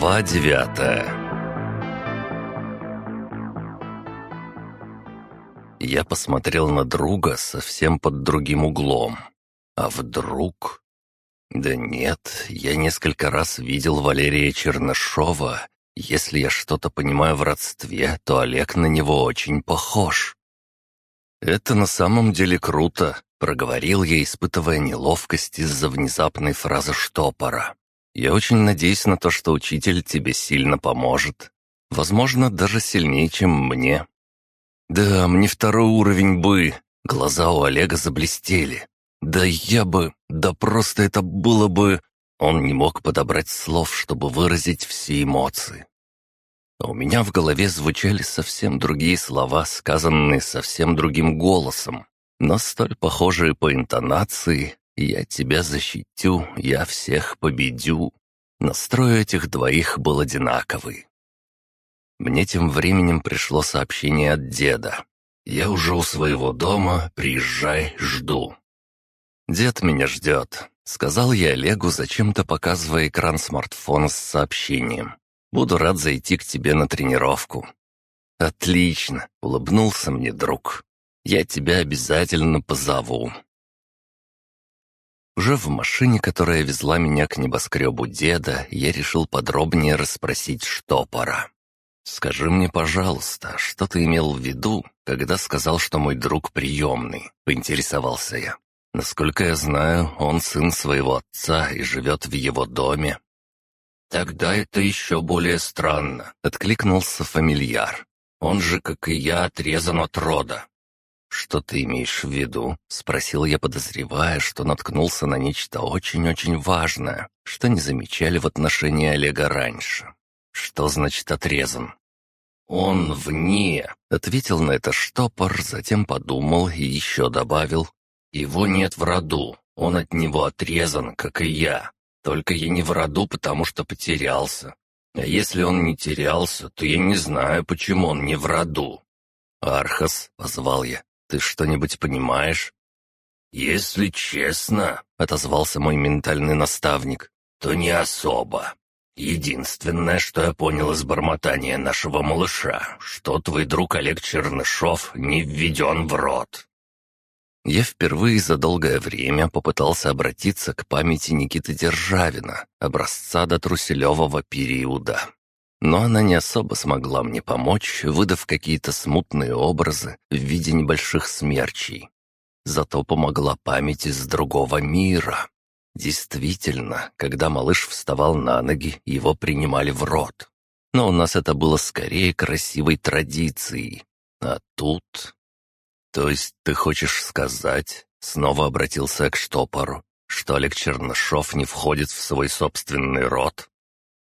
Глава девятая Я посмотрел на друга совсем под другим углом. А вдруг... Да нет, я несколько раз видел Валерия Чернышова. Если я что-то понимаю в родстве, то Олег на него очень похож. «Это на самом деле круто», — проговорил я, испытывая неловкость из-за внезапной фразы штопора. «Я очень надеюсь на то, что учитель тебе сильно поможет. Возможно, даже сильнее, чем мне». «Да, мне второй уровень бы...» Глаза у Олега заблестели. «Да я бы... Да просто это было бы...» Он не мог подобрать слов, чтобы выразить все эмоции. А у меня в голове звучали совсем другие слова, сказанные совсем другим голосом, но столь похожие по интонации «Я тебя защитю, я всех победю». Настрой этих двоих был одинаковый. Мне тем временем пришло сообщение от деда. «Я уже у своего дома, приезжай, жду». «Дед меня ждет», — сказал я Олегу, зачем-то показывая экран смартфона с сообщением. Буду рад зайти к тебе на тренировку». «Отлично!» — улыбнулся мне друг. «Я тебя обязательно позову». Уже в машине, которая везла меня к небоскребу деда, я решил подробнее расспросить штопора. «Скажи мне, пожалуйста, что ты имел в виду, когда сказал, что мой друг приемный?» — поинтересовался я. «Насколько я знаю, он сын своего отца и живет в его доме. «Тогда это еще более странно», — откликнулся фамильяр. «Он же, как и я, отрезан от рода». «Что ты имеешь в виду?» — спросил я, подозревая, что наткнулся на нечто очень-очень важное, что не замечали в отношении Олега раньше. «Что значит отрезан?» «Он вне», — ответил на это штопор, затем подумал и еще добавил. «Его нет в роду, он от него отрезан, как и я. Только я не в роду, потому что потерялся. А если он не терялся, то я не знаю, почему он не в роду. «Архас», — позвал я, — «ты что-нибудь понимаешь?» «Если честно», — отозвался мой ментальный наставник, — «то не особо. Единственное, что я понял из бормотания нашего малыша, что твой друг Олег Чернышов не введен в рот. Я впервые за долгое время попытался обратиться к памяти Никиты Державина, образца до труселевого периода. Но она не особо смогла мне помочь, выдав какие-то смутные образы в виде небольших смерчей. Зато помогла память из другого мира. Действительно, когда малыш вставал на ноги, его принимали в рот. Но у нас это было скорее красивой традицией. А тут «То есть ты хочешь сказать?» — снова обратился к штопору, что Олег Чернышов не входит в свой собственный род?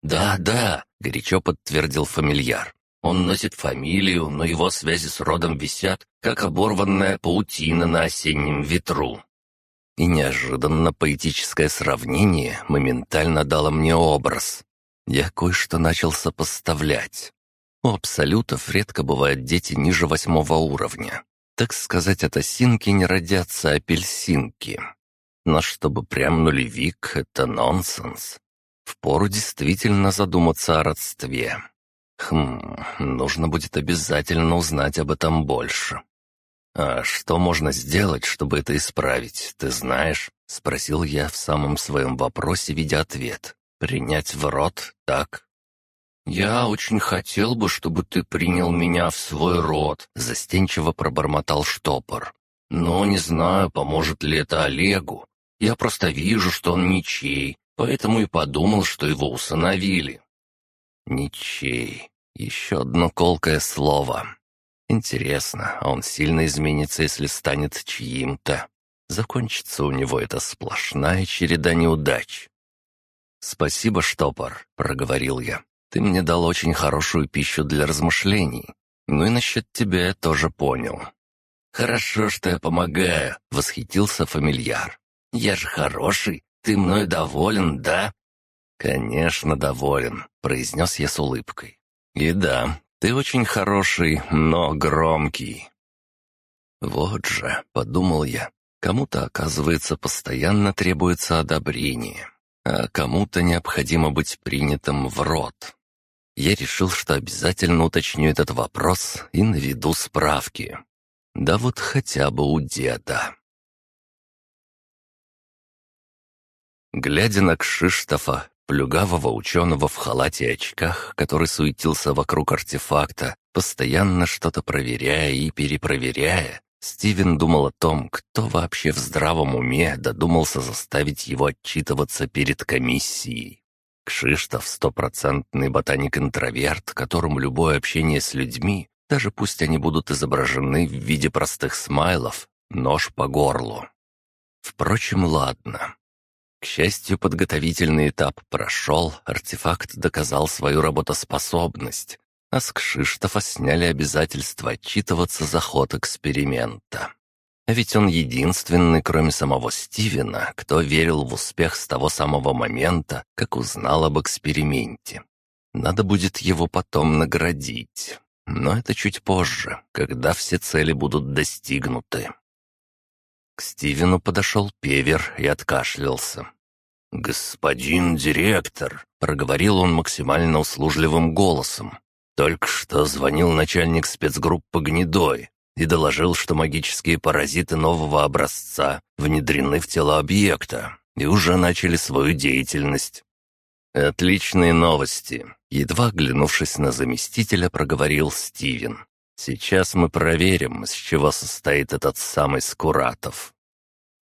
«Да, да», — горячо подтвердил фамильяр. «Он носит фамилию, но его связи с родом висят, как оборванная паутина на осеннем ветру». И неожиданно поэтическое сравнение моментально дало мне образ. Я кое-что начал сопоставлять. У абсолютов редко бывают дети ниже восьмого уровня. Так сказать, от осинки не родятся апельсинки. Но чтобы прям нулевик — это нонсенс. Впору действительно задуматься о родстве. Хм, нужно будет обязательно узнать об этом больше. «А что можно сделать, чтобы это исправить, ты знаешь?» — спросил я в самом своем вопросе, видя ответ. «Принять в рот, так?» «Я очень хотел бы, чтобы ты принял меня в свой род», — застенчиво пробормотал штопор. «Но не знаю, поможет ли это Олегу. Я просто вижу, что он ничей, поэтому и подумал, что его усыновили». «Ничей. Еще одно колкое слово. Интересно, а он сильно изменится, если станет чьим-то? Закончится у него эта сплошная череда неудач». «Спасибо, штопор», — проговорил я. Ты мне дал очень хорошую пищу для размышлений. Ну и насчет тебя я тоже понял». «Хорошо, что я помогаю», — восхитился фамильяр. «Я же хороший, ты мной доволен, да?» «Конечно, доволен», — произнес я с улыбкой. «И да, ты очень хороший, но громкий». «Вот же», — подумал я, — кому-то, оказывается, постоянно требуется одобрение. а кому-то необходимо быть принятым в рот. Я решил, что обязательно уточню этот вопрос и наведу справки. Да вот хотя бы у деда. Глядя на Кшиштофа, плюгавого ученого в халате и очках, который суетился вокруг артефакта, постоянно что-то проверяя и перепроверяя, Стивен думал о том, кто вообще в здравом уме додумался заставить его отчитываться перед комиссией. Кшиштов — стопроцентный ботаник-интроверт, которому любое общение с людьми, даже пусть они будут изображены в виде простых смайлов, нож по горлу. Впрочем, ладно. К счастью, подготовительный этап прошел, артефакт доказал свою работоспособность, а с Кшиштофа сняли обязательство отчитываться за ход эксперимента. Ведь он единственный, кроме самого Стивена, кто верил в успех с того самого момента, как узнал об эксперименте. Надо будет его потом наградить. Но это чуть позже, когда все цели будут достигнуты. К Стивену подошел Певер и откашлялся. «Господин директор», — проговорил он максимально услужливым голосом, «только что звонил начальник спецгруппы «Гнедой» и доложил, что магические паразиты нового образца внедрены в тело объекта и уже начали свою деятельность». «Отличные новости», — едва глянувшись на заместителя, проговорил Стивен. Сейчас мы проверим, из чего состоит этот самый Скуратов.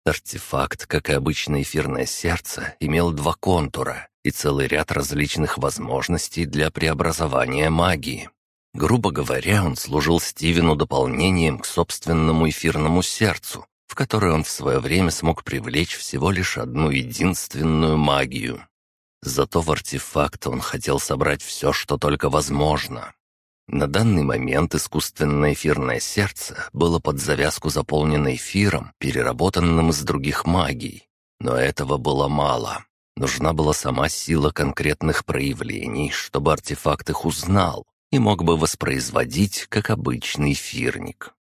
Артефакт, как и обычное эфирное сердце, имел два контура и целый ряд различных возможностей для преобразования магии. Грубо говоря, он служил Стивену дополнением к собственному эфирному сердцу, в которое он в свое время смог привлечь всего лишь одну единственную магию. Зато в артефакт он хотел собрать все, что только возможно. На данный момент искусственное эфирное сердце было под завязку заполнено эфиром, переработанным из других магий. Но этого было мало. Нужна была сама сила конкретных проявлений, чтобы артефакт их узнал и мог бы воспроизводить, как обычный эфирник.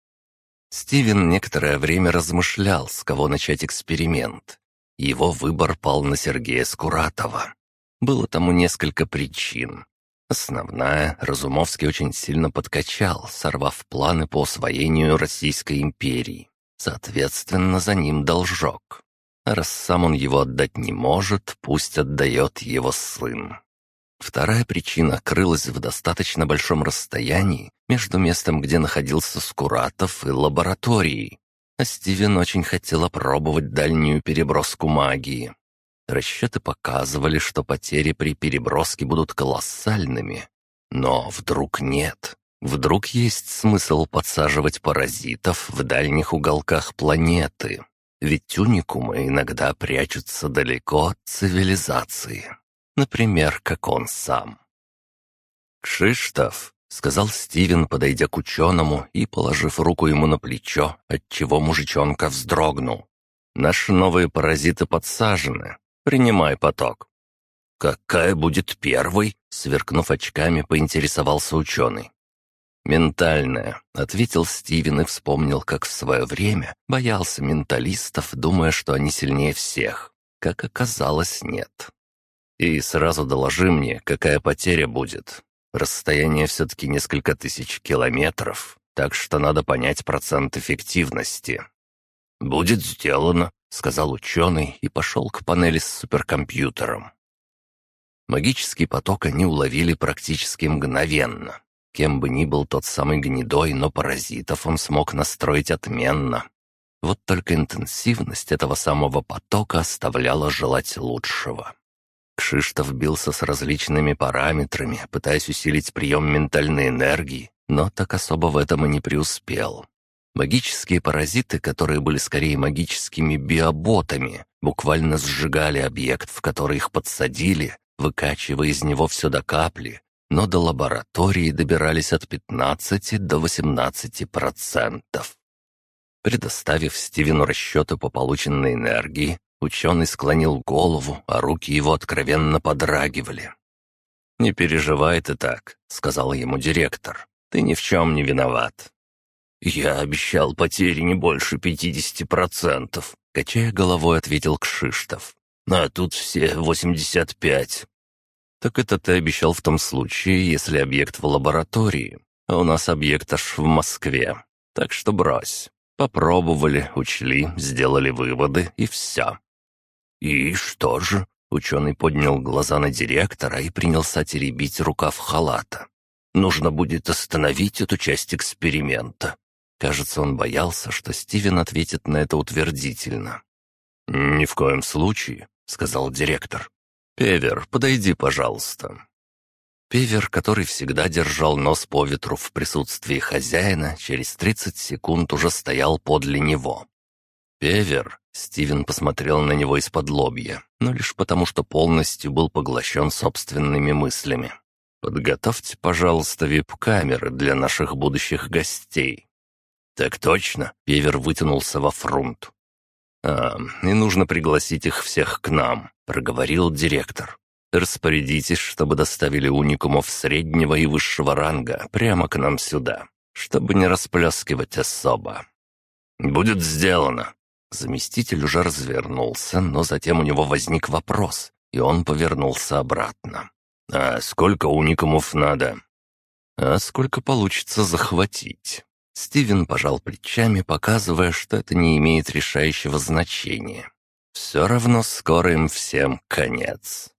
Стивен некоторое время размышлял, с кого начать эксперимент. Его выбор пал на Сергея Скуратова. Было тому несколько причин. Основная, Разумовский очень сильно подкачал, сорвав планы по освоению Российской империи. Соответственно, за ним должок. А раз сам он его отдать не может, пусть отдает его сын. Вторая причина крылась в достаточно большом расстоянии между местом, где находился Скуратов, и лабораторией. А Стивен очень хотел опробовать дальнюю переброску магии. Расчеты показывали, что потери при переброске будут колоссальными. Но вдруг нет. Вдруг есть смысл подсаживать паразитов в дальних уголках планеты. Ведь уникумы иногда прячутся далеко от цивилизации. Например, как он сам. «Кшиштов», — сказал Стивен, подойдя к ученому и положив руку ему на плечо, отчего мужичонка вздрогнул. «Наши новые паразиты подсажены. Принимай поток». «Какая будет первой?» — сверкнув очками, поинтересовался ученый. «Ментальная», — ответил Стивен и вспомнил, как в свое время боялся менталистов, думая, что они сильнее всех. Как оказалось, нет. «И сразу доложи мне, какая потеря будет. Расстояние все-таки несколько тысяч километров, так что надо понять процент эффективности». «Будет сделано», сказал ученый и пошел к панели с суперкомпьютером. Магический поток они уловили практически мгновенно. Кем бы ни был тот самый гнедой, но паразитов он смог настроить отменно. Вот только интенсивность этого самого потока оставляла желать лучшего. Кшиштов бился с различными параметрами, пытаясь усилить прием ментальной энергии, но так особо в этом и не преуспел. Магические паразиты, которые были скорее магическими биоботами, буквально сжигали объект, в который их подсадили, выкачивая из него все до капли, но до лаборатории добирались от 15 до 18 процентов. Предоставив Стивену расчеты по полученной энергии, ученый склонил голову, а руки его откровенно подрагивали. «Не переживай ты так», — сказал ему директор. «Ты ни в чем не виноват. «Я обещал потери не больше пятидесяти процентов», — качая головой, ответил Кшиштов. а тут все восемьдесят пять». «Так это ты обещал в том случае, если объект в лаборатории, а у нас объект аж в Москве. Так что брось. Попробовали, учли, сделали выводы, и все». «И что же?» Ученый поднял глаза на директора и принялся теребить рукав халата. «Нужно будет остановить эту часть эксперимента». Кажется, он боялся, что Стивен ответит на это утвердительно. «Ни в коем случае», — сказал директор. «Певер, подойди, пожалуйста». Певер, который всегда держал нос по ветру в присутствии хозяина, через тридцать секунд уже стоял подле него. «Певер!» — Стивен посмотрел на него из-под лобья, но лишь потому, что полностью был поглощен собственными мыслями. «Подготовьте, пожалуйста, вип-камеры для наших будущих гостей». «Так точно!» — Певер вытянулся во фронт. «А, и нужно пригласить их всех к нам», — проговорил директор. «Распорядитесь, чтобы доставили уникумов среднего и высшего ранга прямо к нам сюда, чтобы не расплескивать особо». «Будет сделано», Заместитель уже развернулся, но затем у него возник вопрос, и он повернулся обратно. «А сколько уникумов надо?» «А сколько получится захватить?» Стивен пожал плечами, показывая, что это не имеет решающего значения. «Все равно скоро им всем конец».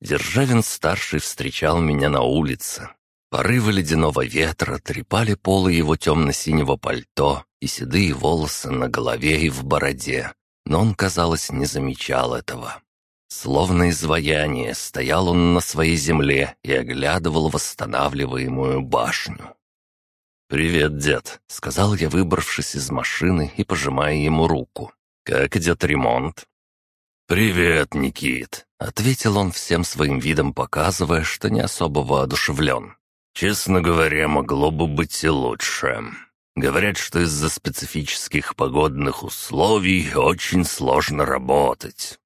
Державин-старший встречал меня на улице, Порывы ледяного ветра трепали полы его темно-синего пальто и седые волосы на голове и в бороде, но он, казалось, не замечал этого. Словно изваяние, стоял он на своей земле и оглядывал восстанавливаемую башню. «Привет, дед», — сказал я, выбравшись из машины и пожимая ему руку. «Как идет ремонт?» «Привет, Никит», — ответил он всем своим видом, показывая, что не особо воодушевлен. Честно говоря, могло бы быть и лучше. Говорят, что из-за специфических погодных условий очень сложно работать.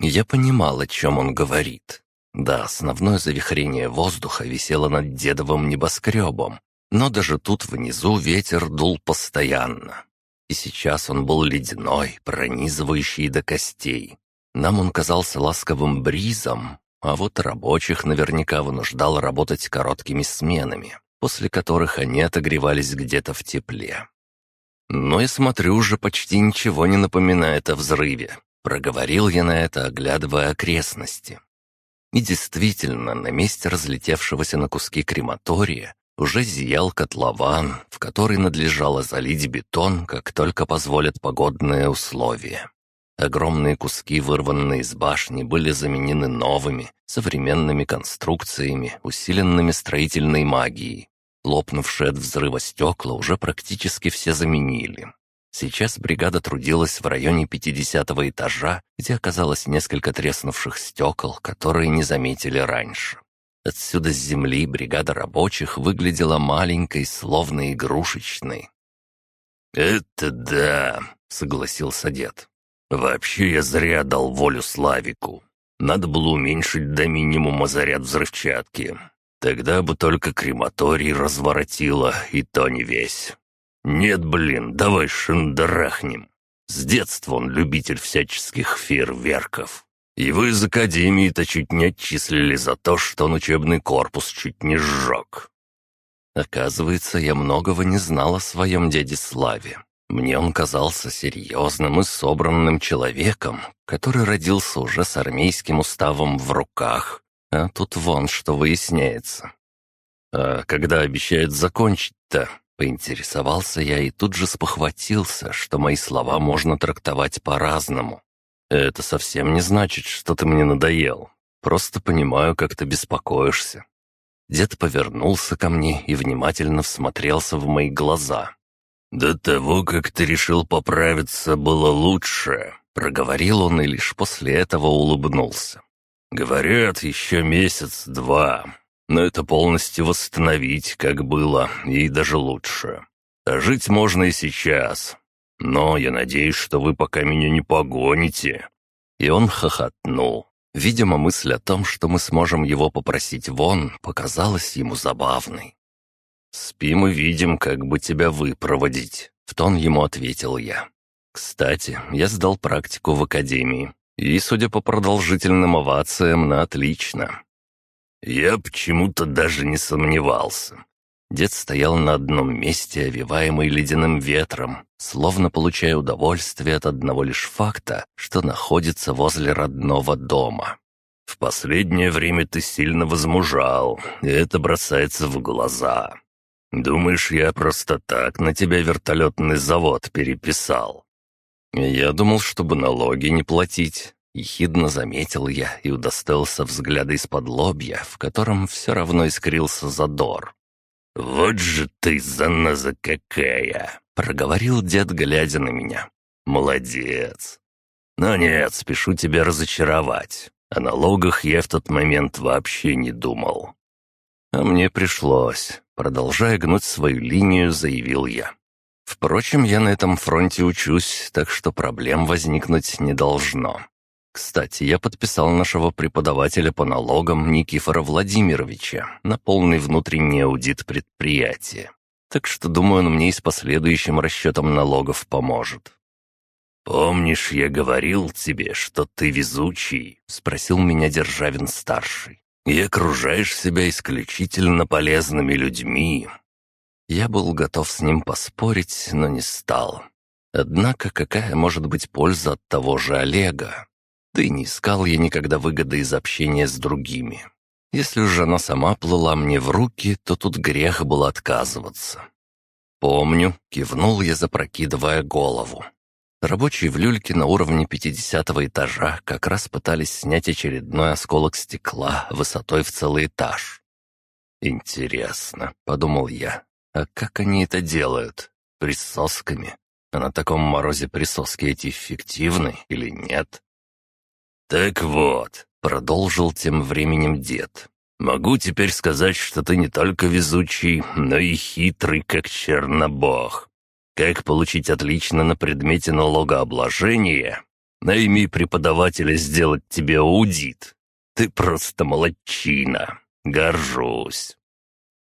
Я понимал, о чем он говорит. Да, основное завихрение воздуха висело над дедовым небоскребом, но даже тут внизу ветер дул постоянно. И сейчас он был ледяной, пронизывающий до костей. Нам он казался ласковым бризом, а вот рабочих наверняка вынуждал работать короткими сменами, после которых они отогревались где-то в тепле. Но я смотрю, уже почти ничего не напоминает о взрыве. Проговорил я на это, оглядывая окрестности. И действительно, на месте разлетевшегося на куски крематория уже зиял котлован, в который надлежало залить бетон, как только позволят погодные условия. Огромные куски, вырванные из башни, были заменены новыми, современными конструкциями, усиленными строительной магией. Лопнувшие от взрыва стекла уже практически все заменили. Сейчас бригада трудилась в районе 50 этажа, где оказалось несколько треснувших стекол, которые не заметили раньше. Отсюда с земли бригада рабочих выглядела маленькой, словно игрушечной. «Это да», — согласился дед. Вообще я зря дал волю Славику. Надо было уменьшить до минимума заряд взрывчатки. Тогда бы только крематорий разворотило, и то не весь. Нет, блин, давай шандарахнем. С детства он любитель всяческих фейерверков. Его из академии-то чуть не отчислили за то, что он учебный корпус чуть не сжег. Оказывается, я многого не знал о своем дяде Славе. Мне он казался серьезным и собранным человеком, который родился уже с армейским уставом в руках. А тут вон что выясняется. «А когда обещают закончить-то?» — поинтересовался я и тут же спохватился, что мои слова можно трактовать по-разному. «Это совсем не значит, что ты мне надоел. Просто понимаю, как ты беспокоишься». Дед повернулся ко мне и внимательно всмотрелся в мои глаза. «До того, как ты решил поправиться, было лучше», — проговорил он и лишь после этого улыбнулся. «Говорят, еще месяц-два, но это полностью восстановить, как было, и даже лучше. А жить можно и сейчас. Но я надеюсь, что вы пока меня не погоните». И он хохотнул. Видимо, мысль о том, что мы сможем его попросить вон, показалась ему забавной. «Спим и видим, как бы тебя выпроводить», — в тон ему ответил я. Кстати, я сдал практику в академии. И, судя по продолжительным овациям, на отлично. Я почему-то даже не сомневался. Дед стоял на одном месте, овиваемый ледяным ветром, словно получая удовольствие от одного лишь факта, что находится возле родного дома. «В последнее время ты сильно возмужал, и это бросается в глаза. Думаешь, я просто так на тебя вертолетный завод переписал?» «Я думал, чтобы налоги не платить», — ехидно заметил я и удостоился взгляда из-под лобья, в котором все равно искрился задор. «Вот же ты, заноза какая!» — проговорил дед, глядя на меня. «Молодец! Но нет, спешу тебя разочаровать. О налогах я в тот момент вообще не думал. А мне пришлось. Продолжая гнуть свою линию, заявил я. Впрочем, я на этом фронте учусь, так что проблем возникнуть не должно. Кстати, я подписал нашего преподавателя по налогам Никифора Владимировича на полный внутренний аудит предприятия. Так что, думаю, он мне и с последующим расчетом налогов поможет. «Помнишь, я говорил тебе, что ты везучий?» — спросил меня Державин-старший. «И окружаешь себя исключительно полезными людьми». Я был готов с ним поспорить, но не стал. Однако какая может быть польза от того же Олега? Да и не искал я никогда выгоды из общения с другими. Если уж она сама плыла мне в руки, то тут грех было отказываться. «Помню», — кивнул я, запрокидывая голову. Рабочие в люльке на уровне пятидесятого этажа как раз пытались снять очередной осколок стекла высотой в целый этаж. «Интересно», — подумал я, — «а как они это делают? Присосками? А на таком морозе присоски эти эффективны или нет?» «Так вот», — продолжил тем временем дед, «могу теперь сказать, что ты не только везучий, но и хитрый, как чернобог. Как получить отлично на предмете налогообложения? Найми преподавателя сделать тебе аудит. Ты просто молодчина. Горжусь».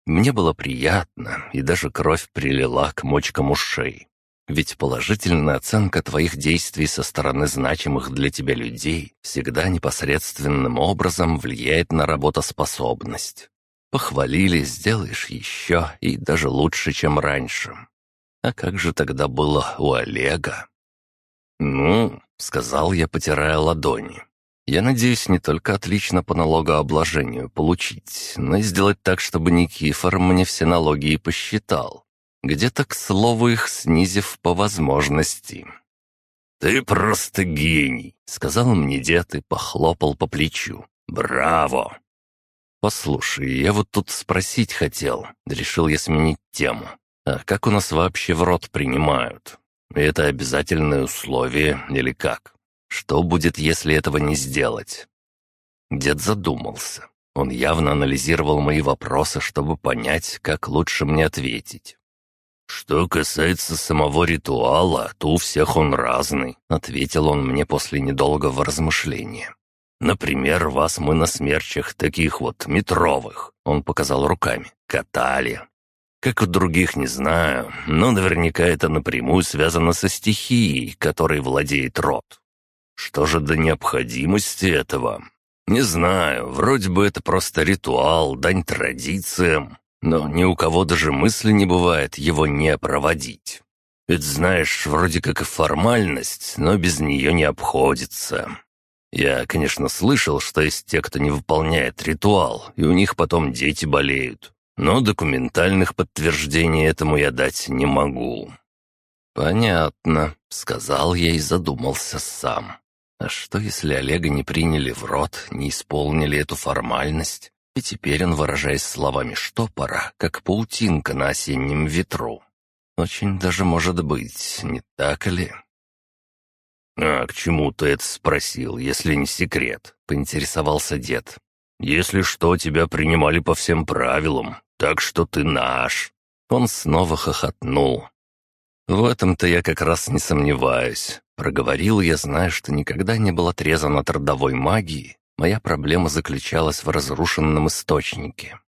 Мне было приятно, и даже кровь прилила к мочкам ушей. Ведь положительная оценка твоих действий со стороны значимых для тебя людей всегда непосредственным образом влияет на работоспособность. Похвалили, сделаешь еще и даже лучше, чем раньше. А как же тогда было у Олега? «Ну», — сказал я, потирая ладони, — «я надеюсь не только отлично по налогообложению получить, но и сделать так, чтобы Никифор мне все налоги и посчитал где-то, к слову, их снизив по возможности. «Ты просто гений», — сказал мне дед и похлопал по плечу. «Браво!» «Послушай, я вот тут спросить хотел», — решил я сменить тему. «А как у нас вообще в рот принимают? Это обязательное условие или как? Что будет, если этого не сделать?» Дед задумался. Он явно анализировал мои вопросы, чтобы понять, как лучше мне ответить. «Что касается самого ритуала, то у всех он разный», — ответил он мне после недолгого размышления. «Например, вас мы на смерчах таких вот метровых», — он показал руками, — «катали. Как у других, не знаю, но наверняка это напрямую связано со стихией, которой владеет род. Что же до необходимости этого? Не знаю, вроде бы это просто ритуал, дань традициям, но ни у кого даже мысли не бывает его не проводить. Это, знаешь, вроде как и формальность, но без нее не обходится. Я, конечно, слышал, что есть те, кто не выполняет ритуал, и у них потом дети болеют. Но документальных подтверждений этому я дать не могу». «Понятно», — сказал я и задумался сам. «А что, если Олега не приняли в рот, не исполнили эту формальность? И теперь он, выражаясь словами штопора, как паутинка на осеннем ветру. Очень даже может быть, не так ли? «А к чему ты это спросил, если не секрет?» — поинтересовался дед. «Если что, тебя принимали по всем правилам, так что ты наш». Он снова хохотнул. «В этом-то я как раз не сомневаюсь. Проговорил я, зная, что никогда не был отрезан от родовой магии Моя проблема заключалась в разрушенном источнике.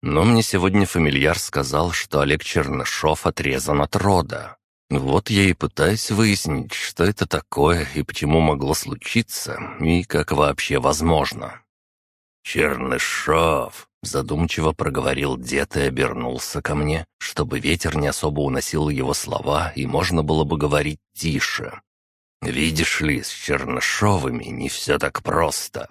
Но мне сегодня фамильяр сказал, что Олег Чернышов отрезан от рода. Вот я и пытаюсь выяснить, что это такое и почему могло случиться, и как вообще возможно. «Чернышов!» — задумчиво проговорил дед и обернулся ко мне, чтобы ветер не особо уносил его слова, и можно было бы говорить тише. «Видишь ли, с Чернышовыми не все так просто.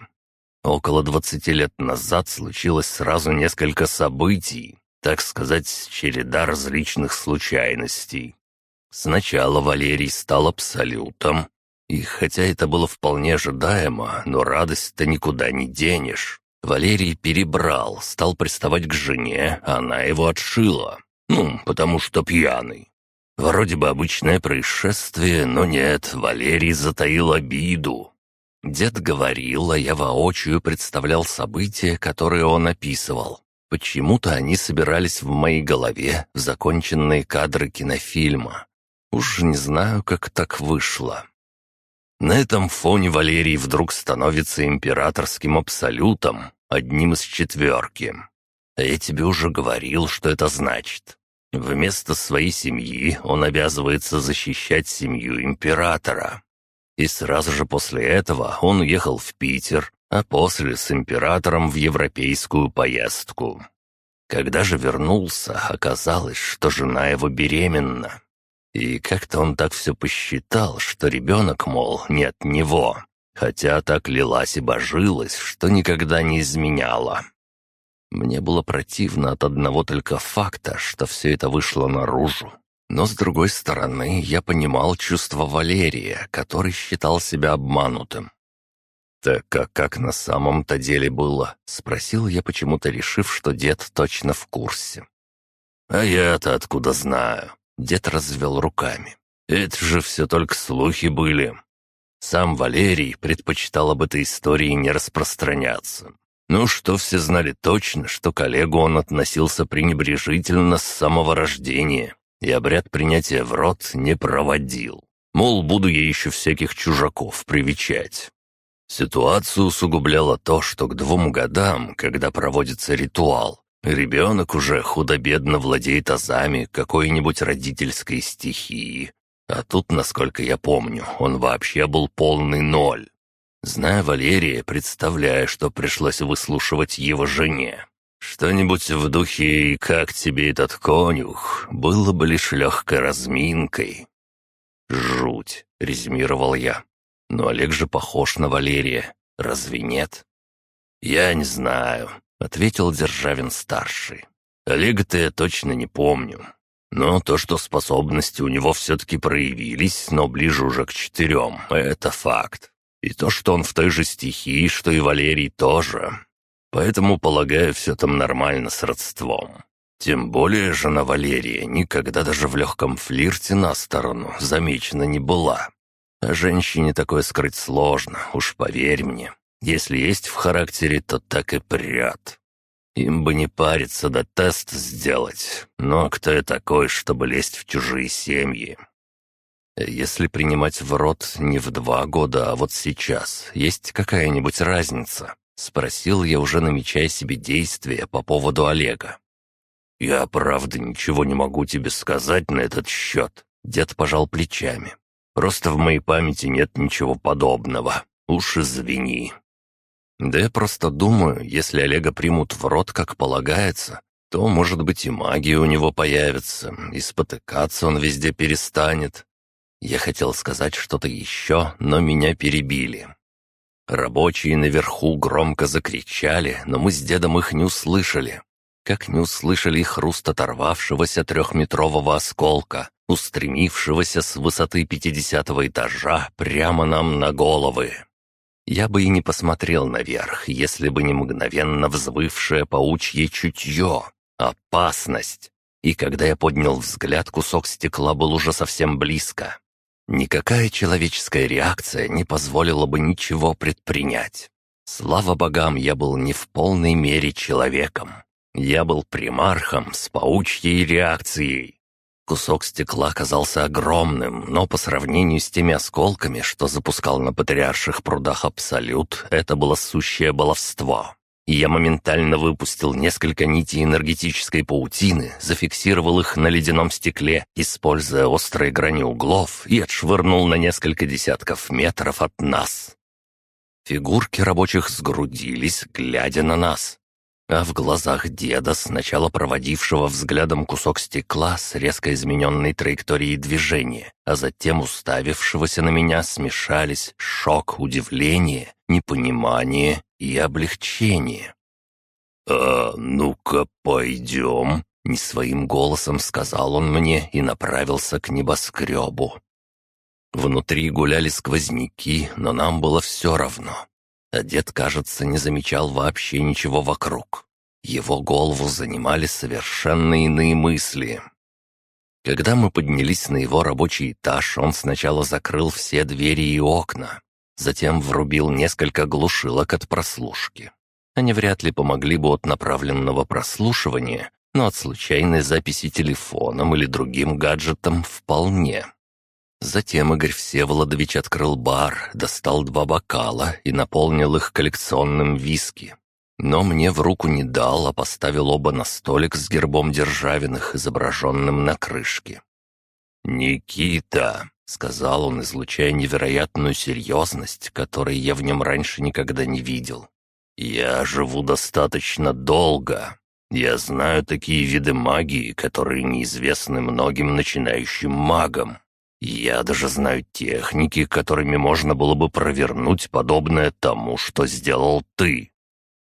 Около двадцати лет назад случилось сразу несколько событий, так сказать, череда различных случайностей. Сначала Валерий стал абсолютом, и хотя это было вполне ожидаемо, но радость-то никуда не денешь. Валерий перебрал, стал приставать к жене, а она его отшила. Ну, потому что пьяный. Вроде бы обычное происшествие, но нет, Валерий затаил обиду. Дед говорил, а я воочию представлял события, которые он описывал. Почему-то они собирались в моей голове в законченные кадры кинофильма. Уж не знаю, как так вышло. На этом фоне Валерий вдруг становится императорским абсолютом, одним из четверки. А я тебе уже говорил, что это значит. Вместо своей семьи он обязывается защищать семью императора. И сразу же после этого он уехал в Питер, а после с императором в европейскую поездку. Когда же вернулся, оказалось, что жена его беременна. И как-то он так все посчитал, что ребенок, мол, не от него, хотя так лилась и божилась, что никогда не изменяла. Мне было противно от одного только факта, что все это вышло наружу. Но, с другой стороны, я понимал чувство Валерия, который считал себя обманутым. «Так а как на самом-то деле было?» — спросил я, почему-то решив, что дед точно в курсе. «А я-то откуда знаю?» Дед развел руками. «Это же все только слухи были. Сам Валерий предпочитал об этой истории не распространяться. Ну что все знали точно, что коллегу он относился пренебрежительно с самого рождения и обряд принятия в рот не проводил. Мол, буду я еще всяких чужаков привечать. Ситуацию усугубляло то, что к двум годам, когда проводится ритуал, Ребенок уже худо-бедно владеет азами какой-нибудь родительской стихии. А тут, насколько я помню, он вообще был полный ноль. Зная Валерия, представляю, что пришлось выслушивать его жене. Что-нибудь в духе «И как тебе этот конюх?» было бы лишь легкой разминкой. «Жуть», — резюмировал я. «Но Олег же похож на Валерия. Разве нет?» «Я не знаю. — ответил Державин-старший. «Олега-то я точно не помню. Но то, что способности у него все-таки проявились, но ближе уже к четырем, это факт. И то, что он в той же стихии, что и Валерий тоже. Поэтому, полагаю, все там нормально с родством. Тем более жена Валерия никогда даже в легком флирте на сторону замечена не была. А женщине такое скрыть сложно, уж поверь мне. Если есть в характере, то так и прят. Им бы не париться да тест сделать. Но кто я такой, чтобы лезть в чужие семьи? Если принимать в рот не в два года, а вот сейчас, есть какая-нибудь разница? Спросил я, уже намечая себе действия по поводу Олега. «Я, правда, ничего не могу тебе сказать на этот счет», — дед пожал плечами. «Просто в моей памяти нет ничего подобного. Уж извини». Да я просто думаю, если Олега примут в рот, как полагается, то, может быть, и магия у него появится, и спотыкаться он везде перестанет. Я хотел сказать что-то еще, но меня перебили. Рабочие наверху громко закричали, но мы с дедом их не услышали. Как не услышали хруст оторвавшегося трехметрового осколка, устремившегося с высоты пятидесятого этажа прямо нам на головы. Я бы и не посмотрел наверх, если бы не мгновенно взвывшее паучье чутье. Опасность! И когда я поднял взгляд, кусок стекла был уже совсем близко. Никакая человеческая реакция не позволила бы ничего предпринять. Слава богам, я был не в полной мере человеком. Я был примархом с паучьей реакцией. Кусок стекла казался огромным, но по сравнению с теми осколками, что запускал на патриарших прудах Абсолют, это было сущее баловство. Я моментально выпустил несколько нитей энергетической паутины, зафиксировал их на ледяном стекле, используя острые грани углов, и отшвырнул на несколько десятков метров от нас. Фигурки рабочих сгрудились, глядя на нас. А в глазах деда, сначала проводившего взглядом кусок стекла с резко измененной траекторией движения, а затем уставившегося на меня, смешались шок, удивление, непонимание и облегчение. «А ну-ка, пойдем», — не своим голосом сказал он мне и направился к небоскребу. Внутри гуляли сквозняки, но нам было все равно. А дед, кажется, не замечал вообще ничего вокруг. Его голову занимали совершенно иные мысли. Когда мы поднялись на его рабочий этаж, он сначала закрыл все двери и окна, затем врубил несколько глушилок от прослушки. Они вряд ли помогли бы от направленного прослушивания, но от случайной записи телефоном или другим гаджетом вполне. Затем Игорь Всеволодович открыл бар, достал два бокала и наполнил их коллекционным виски. Но мне в руку не дал, а поставил оба на столик с гербом Державиных, изображенным на крышке. «Никита», — сказал он, излучая невероятную серьезность, которой я в нем раньше никогда не видел. «Я живу достаточно долго. Я знаю такие виды магии, которые неизвестны многим начинающим магам. Я даже знаю техники, которыми можно было бы провернуть подобное тому, что сделал ты.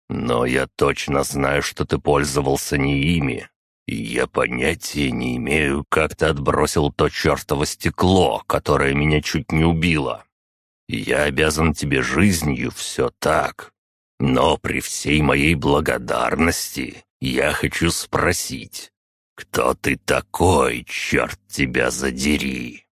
Но я точно знаю, что ты пользовался не ими. И я понятия не имею, как ты отбросил то чертово стекло, которое меня чуть не убило. Я обязан тебе жизнью, все так. Но при всей моей благодарности я хочу спросить, кто ты такой, черт тебя задери?»